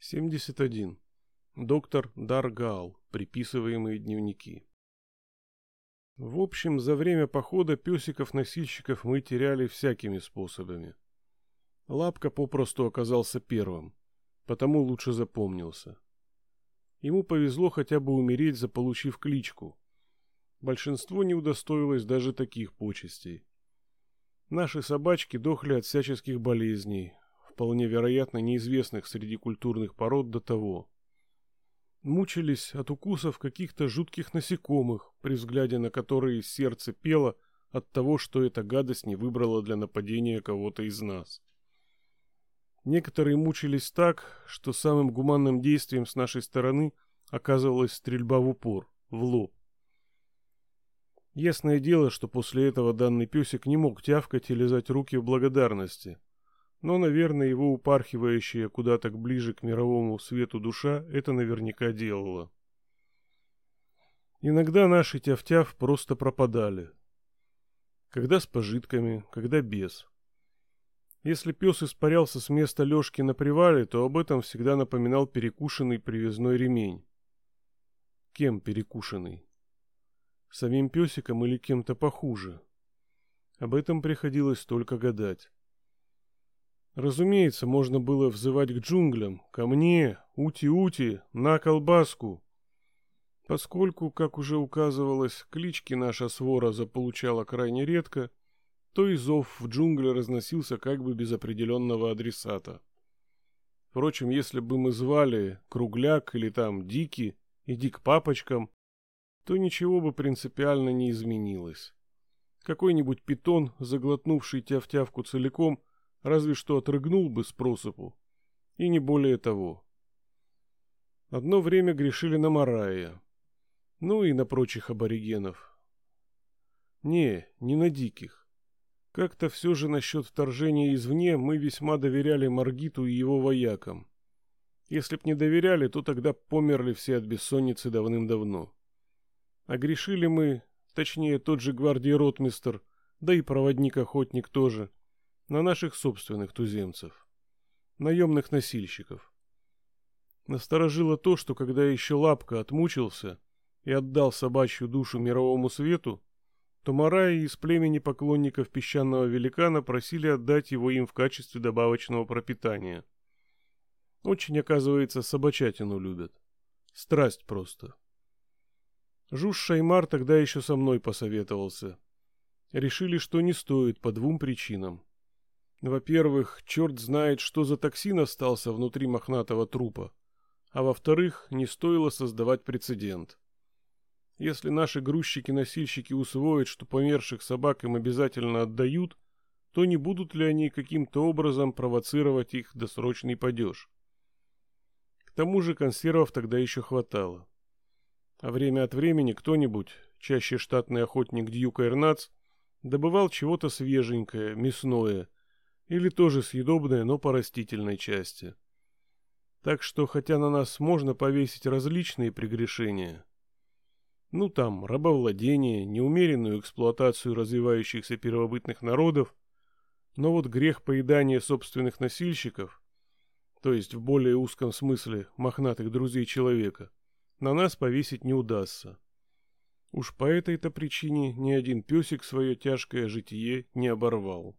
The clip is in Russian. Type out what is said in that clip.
71. Доктор Даргал. Приписываемые дневники. В общем, за время похода песиков-носильщиков мы теряли всякими способами. Лапка попросту оказался первым, потому лучше запомнился. Ему повезло хотя бы умереть, заполучив кличку. Большинство не удостоилось даже таких почестей. Наши собачки дохли от всяческих болезней, вполне вероятно неизвестных среди культурных пород до того. Мучились от укусов каких-то жутких насекомых, при взгляде на которые сердце пело от того, что эта гадость не выбрала для нападения кого-то из нас. Некоторые мучились так, что самым гуманным действием с нашей стороны оказывалась стрельба в упор, в лоб. Ясное дело, что после этого данный песик не мог тявкать и лизать руки в благодарности, но, наверное, его упархивающая куда-то ближе к мировому свету душа это наверняка делала. Иногда наши тяв-тяв просто пропадали. Когда с пожитками, когда без. Если пес испарялся с места лёжки на привале, то об этом всегда напоминал перекушенный привязной ремень. Кем перекушенный? Самим песиком или кем-то похуже? Об этом приходилось только гадать. Разумеется, можно было взывать к джунглям, ко мне, ути-ути, на колбаску. Поскольку, как уже указывалось, клички наша свора заполучала крайне редко, то и зов в джунгли разносился как бы без определенного адресата. Впрочем, если бы мы звали Кругляк или там Дики, иди к папочкам, то ничего бы принципиально не изменилось. Какой-нибудь питон, заглотнувший тяв-тявку целиком, разве что отрыгнул бы с просыпу. И не более того. Одно время грешили на Марая. Ну и на прочих аборигенов. Не, не на диких. Как-то все же насчет вторжения извне мы весьма доверяли Маргиту и его воякам. Если б не доверяли, то тогда померли все от бессонницы давным-давно. А грешили мы, точнее тот же гвардии ротмистер, да и проводник-охотник тоже, на наших собственных туземцев, наемных носильщиков. Насторожило то, что когда еще Лапка отмучился и отдал собачью душу мировому свету, то Мараи из племени поклонников песчаного великана просили отдать его им в качестве добавочного пропитания. Очень, оказывается, собачатину любят. Страсть просто. Жуж Шаймар тогда еще со мной посоветовался. Решили, что не стоит по двум причинам. Во-первых, черт знает, что за токсин остался внутри мохнатого трупа. А во-вторых, не стоило создавать прецедент. Если наши грузчики-носильщики усвоят, что померших собак им обязательно отдают, то не будут ли они каким-то образом провоцировать их досрочный падеж? К тому же консервов тогда еще хватало. А время от времени кто-нибудь, чаще штатный охотник Дьюка Эрнац, добывал чего-то свеженькое, мясное – или тоже съедобное, но по растительной части. Так что, хотя на нас можно повесить различные прегрешения, ну там, рабовладение, неумеренную эксплуатацию развивающихся первобытных народов, но вот грех поедания собственных носильщиков, то есть в более узком смысле мохнатых друзей человека, на нас повесить не удастся. Уж по этой-то причине ни один песик свое тяжкое житие не оборвал.